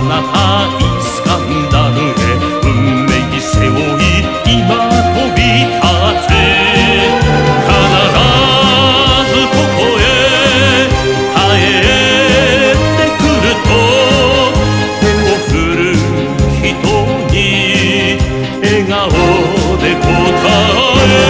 あなたイスカンダルへ運命に背負い今飛び立て。必ずここへ帰ってくると手を振る人に笑顔で答え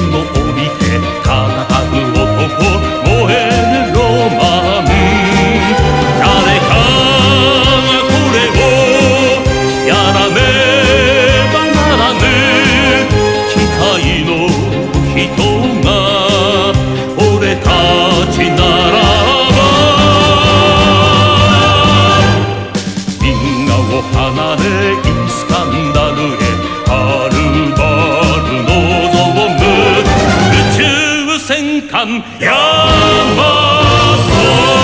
戦艦ヤマト